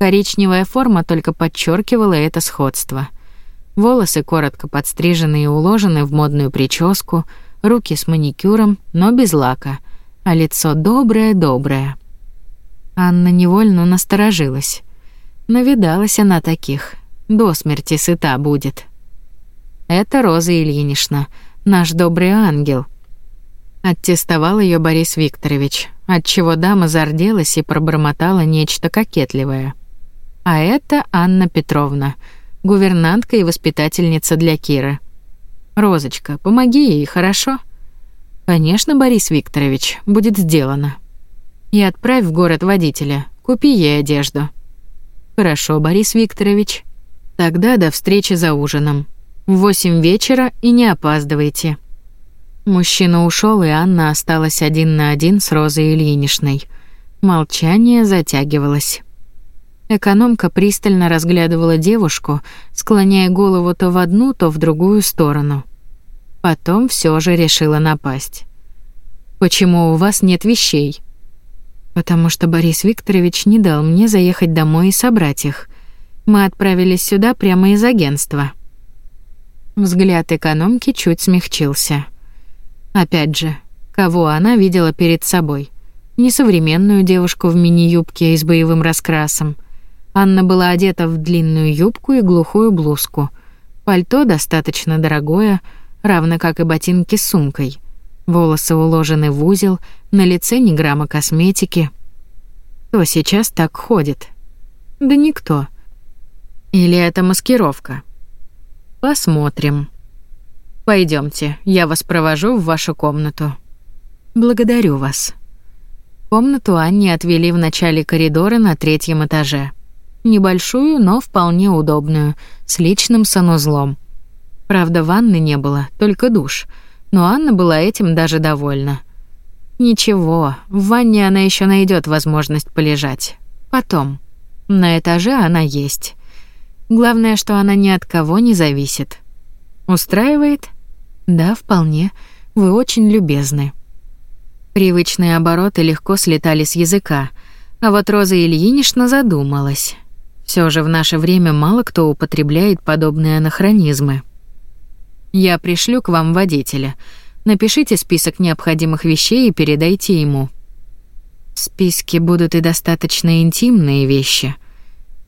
Коричневая форма только подчеркивала это сходство. Волосы коротко подстрижены и уложены в модную прическу — руки с маникюром, но без лака, а лицо доброе-доброе. Анна невольно насторожилась. Навидалась она таких. До смерти сыта будет. Это Роза Ильинична, наш добрый ангел. Оттестовал ее Борис Викторович, отчего дама зарделась и пробормотала нечто кокетливое. А это Анна Петровна, гувернантка и воспитательница для Киры. Розочка, помоги ей, хорошо? Конечно, Борис Викторович, будет сделано. И отправь в город водителя, купи ей одежду. Хорошо, Борис Викторович. Тогда до встречи за ужином. В восемь вечера и не опаздывайте. Мужчина ушел, и Анна осталась один на один с Розой Ильиничной. Молчание затягивалось. Экономка пристально разглядывала девушку, склоняя голову то в одну, то в другую сторону. Потом все же решила напасть. «Почему у вас нет вещей?» «Потому что Борис Викторович не дал мне заехать домой и собрать их. Мы отправились сюда прямо из агентства». Взгляд экономки чуть смягчился. Опять же, кого она видела перед собой? Несовременную девушку в мини-юбке и с боевым раскрасом – Анна была одета в длинную юбку и глухую блузку. Пальто достаточно дорогое, равно как и ботинки с сумкой. Волосы уложены в узел, на лице ни грамма косметики. Кто сейчас так ходит? Да никто. Или это маскировка? Посмотрим. Пойдемте, я вас провожу в вашу комнату. Благодарю вас. Комнату Анне отвели в начале коридора на третьем этаже. Небольшую, но вполне удобную, с личным санузлом. Правда, ванны не было, только душ. Но Анна была этим даже довольна. Ничего, в ванне она еще найдет возможность полежать. Потом. На этаже она есть. Главное, что она ни от кого не зависит. Устраивает? Да, вполне. Вы очень любезны. Привычные обороты легко слетали с языка, а вот Роза Ильинична задумалась. Все же в наше время мало кто употребляет подобные анахронизмы. Я пришлю к вам водителя. Напишите список необходимых вещей и передайте ему. В списке будут и достаточно интимные вещи.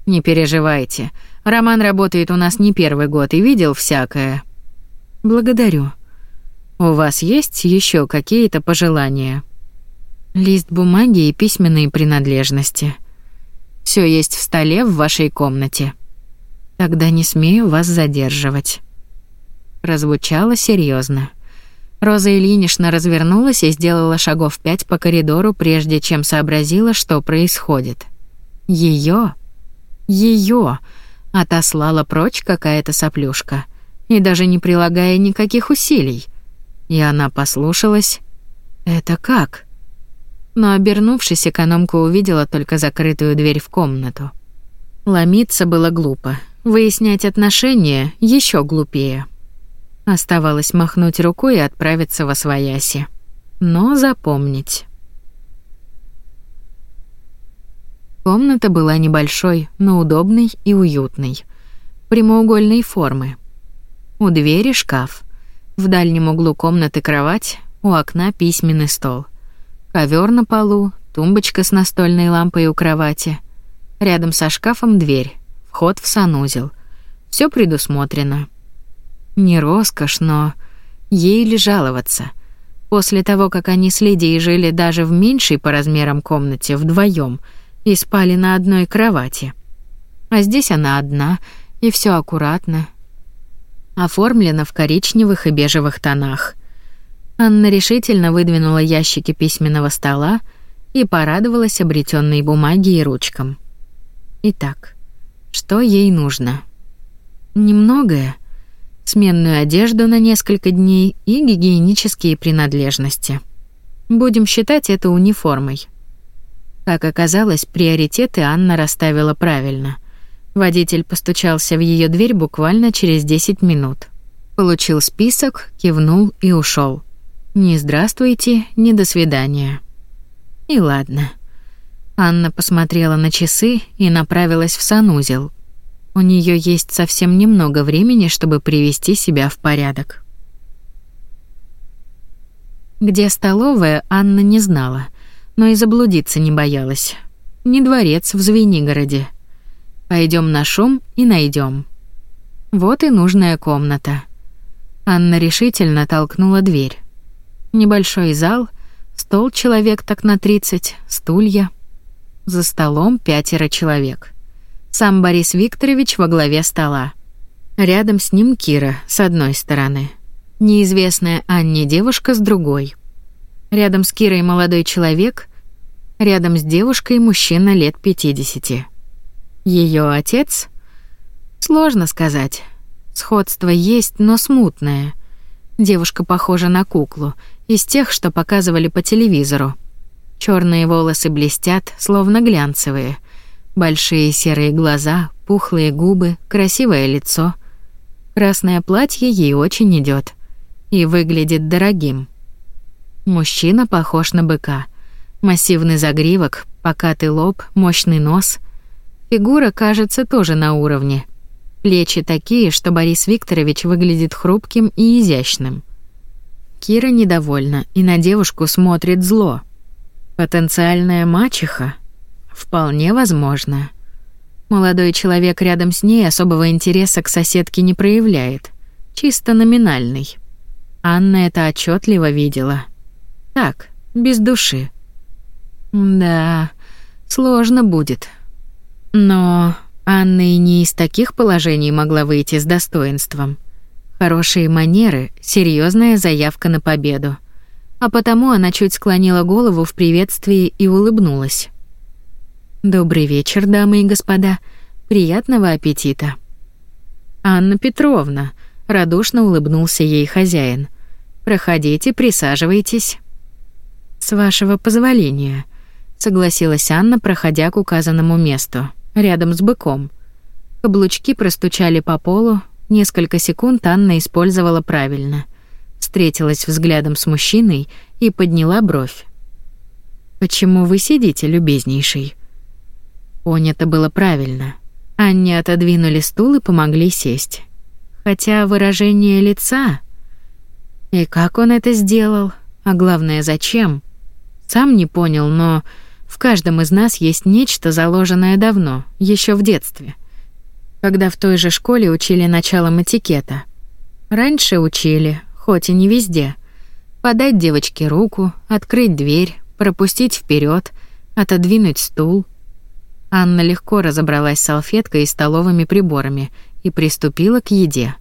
Не переживайте. Роман работает у нас не первый год и видел всякое. Благодарю. У вас есть еще какие-то пожелания? Лист бумаги и письменные принадлежности. Все есть в столе в вашей комнате. Тогда не смею вас задерживать. Прозвучало серьезно. Роза Ильинична развернулась и сделала шагов пять по коридору, прежде чем сообразила, что происходит. Ее, ее отослала прочь какая-то соплюшка, и даже не прилагая никаких усилий. И она послушалась. Это как? но, обернувшись, экономка увидела только закрытую дверь в комнату. Ломиться было глупо, выяснять отношения еще глупее. Оставалось махнуть рукой и отправиться во свояси. Но запомнить. Комната была небольшой, но удобной и уютной. Прямоугольной формы. У двери шкаф. В дальнем углу комнаты кровать, у окна письменный стол — Ковер на полу, тумбочка с настольной лампой у кровати. Рядом со шкафом дверь, вход в санузел. Все предусмотрено. Не роскошь, но ей ли жаловаться? После того, как они с Лидией жили даже в меньшей по размерам комнате вдвоем и спали на одной кровати. А здесь она одна, и все аккуратно. Оформлено в коричневых и бежевых тонах. Анна решительно выдвинула ящики письменного стола и порадовалась обретенной бумаге и ручкам. Итак, что ей нужно? Немногое. Сменную одежду на несколько дней и гигиенические принадлежности. Будем считать это униформой. Как оказалось, приоритеты Анна расставила правильно. Водитель постучался в ее дверь буквально через 10 минут. Получил список, кивнул и ушел. Не здравствуйте, не до свидания. И ладно. Анна посмотрела на часы и направилась в санузел. У нее есть совсем немного времени, чтобы привести себя в порядок. Где столовая, Анна не знала, но и заблудиться не боялась. Не дворец в Звенигороде. Пойдем на шум и найдем. Вот и нужная комната. Анна решительно толкнула дверь. Небольшой зал, стол человек так на 30, стулья. За столом пятеро человек. Сам Борис Викторович во главе стола. Рядом с ним Кира с одной стороны, неизвестная Анне девушка с другой. Рядом с Кирой молодой человек, рядом с девушкой мужчина лет 50. Ее отец? Сложно сказать. Сходство есть, но смутное. Девушка похожа на куклу, из тех, что показывали по телевизору. Черные волосы блестят, словно глянцевые. Большие серые глаза, пухлые губы, красивое лицо. Красное платье ей очень идет и выглядит дорогим. Мужчина похож на быка. Массивный загривок, покатый лоб, мощный нос. Фигура, кажется, тоже на уровне. Плечи такие, что Борис Викторович выглядит хрупким и изящным. Кира недовольна и на девушку смотрит зло. Потенциальная мачеха? Вполне возможно. Молодой человек рядом с ней особого интереса к соседке не проявляет. Чисто номинальный. Анна это отчетливо видела. Так, без души. Да, сложно будет. Но Анна и не из таких положений могла выйти с достоинством. Хорошие манеры — серьезная заявка на победу. А потому она чуть склонила голову в приветствии и улыбнулась. «Добрый вечер, дамы и господа. Приятного аппетита». «Анна Петровна», — радушно улыбнулся ей хозяин. «Проходите, присаживайтесь». «С вашего позволения», — согласилась Анна, проходя к указанному месту, рядом с быком. Каблучки простучали по полу, Несколько секунд Анна использовала правильно. Встретилась взглядом с мужчиной и подняла бровь. «Почему вы сидите, любезнейший?» Понято было правильно. Анне отодвинули стул и помогли сесть. Хотя выражение лица... И как он это сделал, а главное, зачем? Сам не понял, но в каждом из нас есть нечто, заложенное давно, еще в детстве — когда в той же школе учили началом этикета. Раньше учили, хоть и не везде. Подать девочке руку, открыть дверь, пропустить вперед, отодвинуть стул. Анна легко разобралась с салфеткой и столовыми приборами и приступила к еде.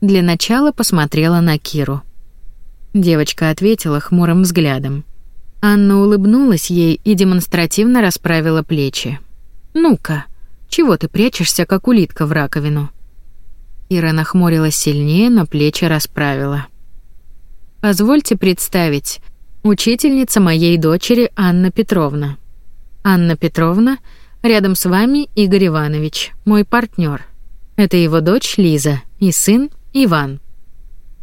Для начала посмотрела на Киру. Девочка ответила хмурым взглядом. Анна улыбнулась ей и демонстративно расправила плечи. «Ну-ка», чего ты прячешься, как улитка в раковину?» Ира нахмурилась сильнее, но плечи расправила. «Позвольте представить. Учительница моей дочери Анна Петровна. Анна Петровна, рядом с вами Игорь Иванович, мой партнер. Это его дочь Лиза и сын Иван».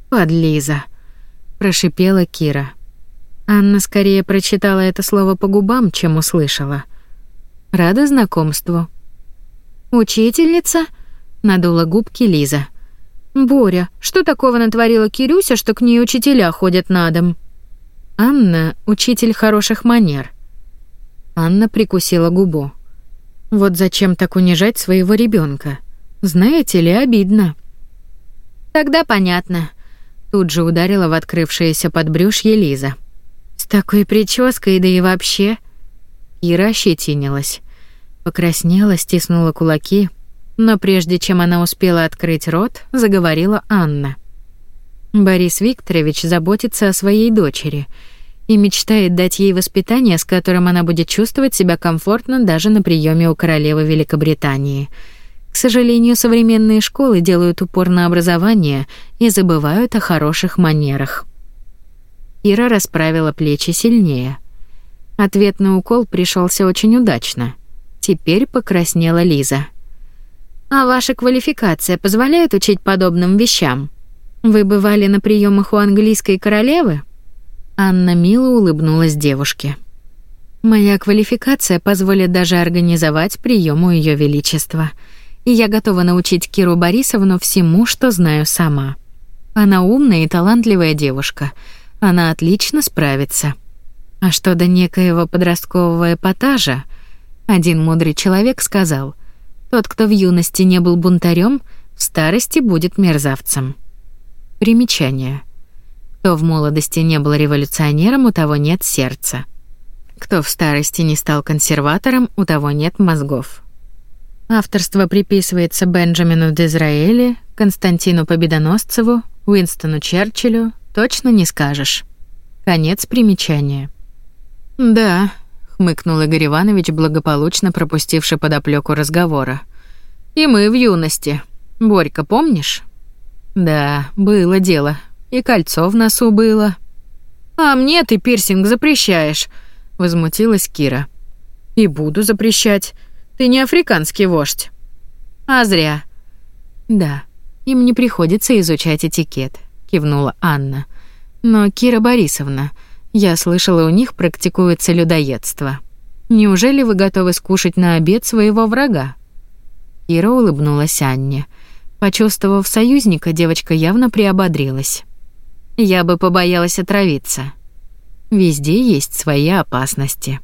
«Под Лиза», — прошипела Кира. Анна скорее прочитала это слово по губам, чем услышала. «Рада знакомству», «Учительница?» — надула губки Лиза. «Боря, что такого натворила Кирюся, что к ней учителя ходят на дом?» «Анна — учитель хороших манер». Анна прикусила губу. «Вот зачем так унижать своего ребенка? Знаете ли, обидно». «Тогда понятно», — тут же ударила в открывшееся под подбрюшье Лиза. «С такой прической, да и вообще...» Ира ощетинилась. Покраснела, стиснула кулаки, но прежде чем она успела открыть рот, заговорила Анна. Борис Викторович заботится о своей дочери и мечтает дать ей воспитание, с которым она будет чувствовать себя комфортно даже на приеме у королевы Великобритании. К сожалению, современные школы делают упор на образование и забывают о хороших манерах. Ира расправила плечи сильнее. Ответный укол пришелся очень удачно — Теперь покраснела Лиза. А ваша квалификация позволяет учить подобным вещам? Вы бывали на приемах у английской королевы? Анна мило улыбнулась девушке. Моя квалификация позволит даже организовать прием у ее величества. И я готова научить Киру Борисовну всему, что знаю сама. Она умная и талантливая девушка. Она отлично справится. А что до некоего подросткового эпатажа, один мудрый человек сказал, «Тот, кто в юности не был бунтарем, в старости будет мерзавцем». Примечание. Кто в молодости не был революционером, у того нет сердца. Кто в старости не стал консерватором, у того нет мозгов. Авторство приписывается Бенджамину Дизраэле, Константину Победоносцеву, Уинстону Черчиллю, точно не скажешь. Конец примечания. Да, хмыкнул Игорь Иванович, благополучно пропустивший подоплеку разговора. «И мы в юности. Борька, помнишь?» «Да, было дело. И кольцо в носу было». «А мне ты пирсинг запрещаешь», — возмутилась Кира. «И буду запрещать. Ты не африканский вождь». «А зря». «Да, им не приходится изучать этикет», — кивнула Анна. «Но, Кира Борисовна, — я слышала, у них практикуется людоедство. Неужели вы готовы скушать на обед своего врага? Кира улыбнулась Анне. Почувствовав союзника, девочка явно приободрилась. Я бы побоялась отравиться. Везде есть свои опасности.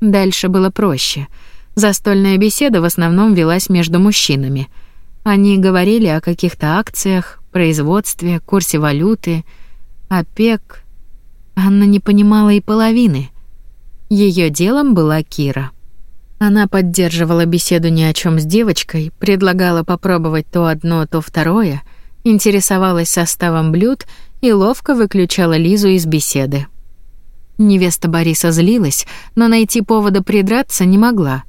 Дальше было проще. Застольная беседа в основном велась между мужчинами. Они говорили о каких-то акциях, производстве, курсе валюты, ОПЕК, Анна не понимала и половины. Ее делом была Кира. Она поддерживала беседу ни о чем с девочкой, предлагала попробовать то одно, то второе, интересовалась составом блюд и ловко выключала Лизу из беседы. Невеста Бориса злилась, но найти повода придраться не могла.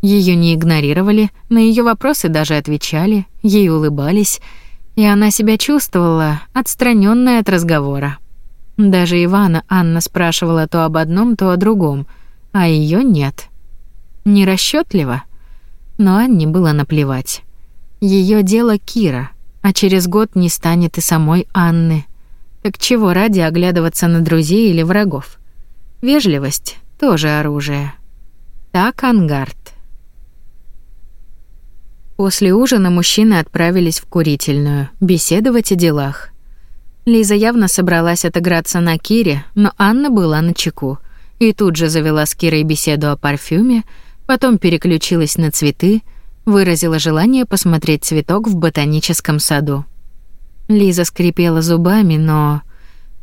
Ее не игнорировали, на ее вопросы даже отвечали, ей улыбались, и она себя чувствовала отстраненной от разговора. Даже Ивана Анна спрашивала то об одном, то о другом, а ее нет. Нерасчетливо? Но Анне было наплевать. Ее дело Кира, а через год не станет и самой Анны. Так чего ради оглядываться на друзей или врагов? Вежливость — тоже оружие. Так Ангард. После ужина мужчины отправились в курительную, беседовать о делах. Лиза явно собралась отыграться на Кире, но Анна была на чеку и тут же завела с Кирой беседу о парфюме, потом переключилась на цветы, выразила желание посмотреть цветок в ботаническом саду. Лиза скрипела зубами, но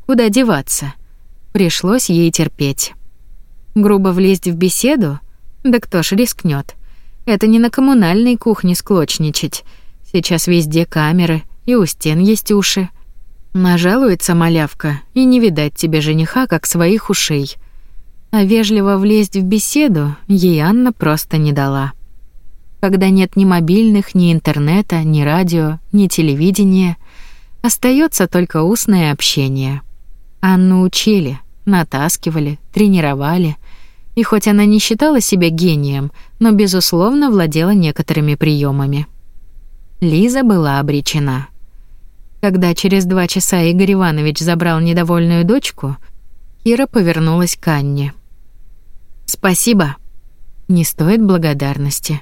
куда деваться? Пришлось ей терпеть. Грубо влезть в беседу? Да кто ж рискнет? Это не на коммунальной кухне склочничать. Сейчас везде камеры, и у стен есть уши. Нажалуется малявка, и не видать тебе жениха, как своих ушей. А вежливо влезть в беседу ей Анна просто не дала. Когда нет ни мобильных, ни интернета, ни радио, ни телевидения, остается только устное общение. Анну учили, натаскивали, тренировали, и хоть она не считала себя гением, но безусловно владела некоторыми приемами. Лиза была обречена. Когда через два часа Игорь Иванович забрал недовольную дочку, Кира повернулась к Анне. «Спасибо. Не стоит благодарности».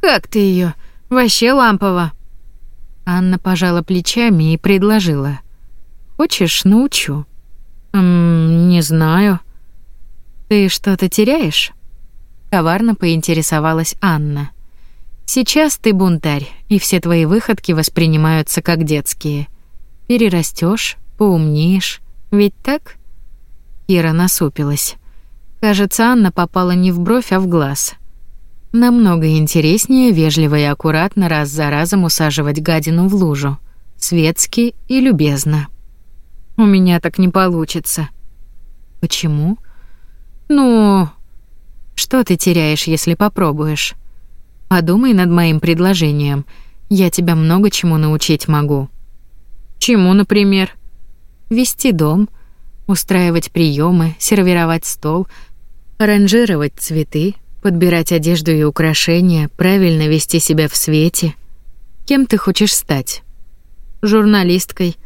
«Как ты ее? Вообще лампово». Анна пожала плечами и предложила. «Хочешь, научу?» «Ммм, не знаю». «Ты что-то теряешь?» Коварно поинтересовалась Анна. «Сейчас ты бунтарь, и все твои выходки воспринимаются как детские. Перерастешь, поумнеешь, ведь так? Кира насупилась. Кажется, Анна попала не в бровь, а в глаз. Намного интереснее вежливо и аккуратно раз за разом усаживать гадину в лужу. Светски и любезно. У меня так не получится. Почему? Ну, что ты теряешь, если попробуешь? Подумай над моим предложением. Я тебя много чему научить могу. Чему, например? Вести дом, устраивать приемы, сервировать стол, аранжировать цветы, подбирать одежду и украшения, правильно вести себя в свете. Кем ты хочешь стать? Журналисткой.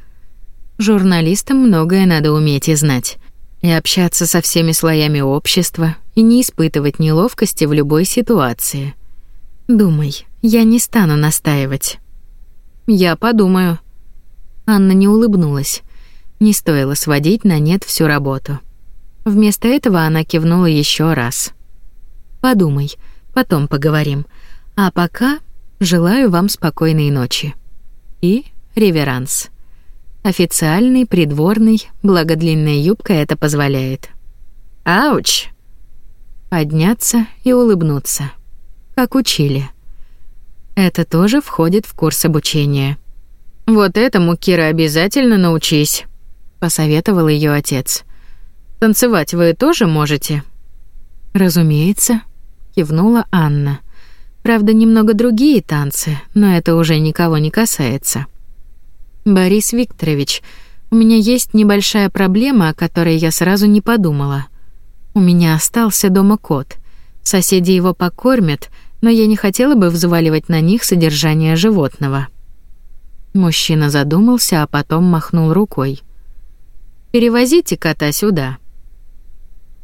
Журналистам многое надо уметь и знать. И общаться со всеми слоями общества, и не испытывать неловкости в любой ситуации. Думай, я не стану настаивать. Я подумаю. Анна не улыбнулась. Не стоило сводить на нет всю работу. Вместо этого она кивнула еще раз. Подумай, потом поговорим. А пока желаю вам спокойной ночи. И реверанс. Официальный, придворный, благодлинная юбка это позволяет. Ауч. Подняться и улыбнуться как учили. Это тоже входит в курс обучения. Вот этому, Кира, обязательно научись, посоветовал ее отец. Танцевать вы тоже можете? Разумеется, кивнула Анна. Правда, немного другие танцы, но это уже никого не касается. Борис Викторович, у меня есть небольшая проблема, о которой я сразу не подумала. У меня остался дома кот. Соседи его покормят, но я не хотела бы взваливать на них содержание животного. Мужчина задумался, а потом махнул рукой. Перевозите кота сюда.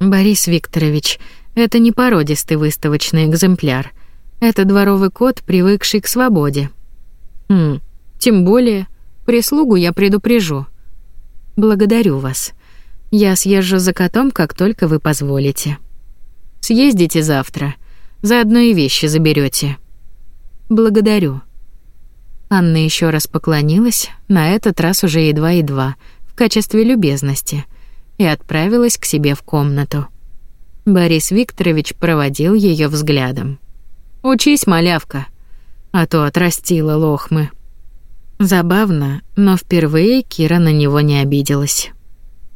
Борис Викторович, это не породистый выставочный экземпляр. Это дворовый кот, привыкший к свободе. Хм, тем более прислугу я предупрежу. Благодарю вас. Я съезжу за котом, как только вы позволите. Съездите завтра. Заодно и вещи заберете. Благодарю. Анна еще раз поклонилась, на этот раз уже едва-едва, в качестве любезности, и отправилась к себе в комнату. Борис Викторович проводил ее взглядом. «Учись, малявка, а то отрастила лохмы». Забавно, но впервые Кира на него не обиделась.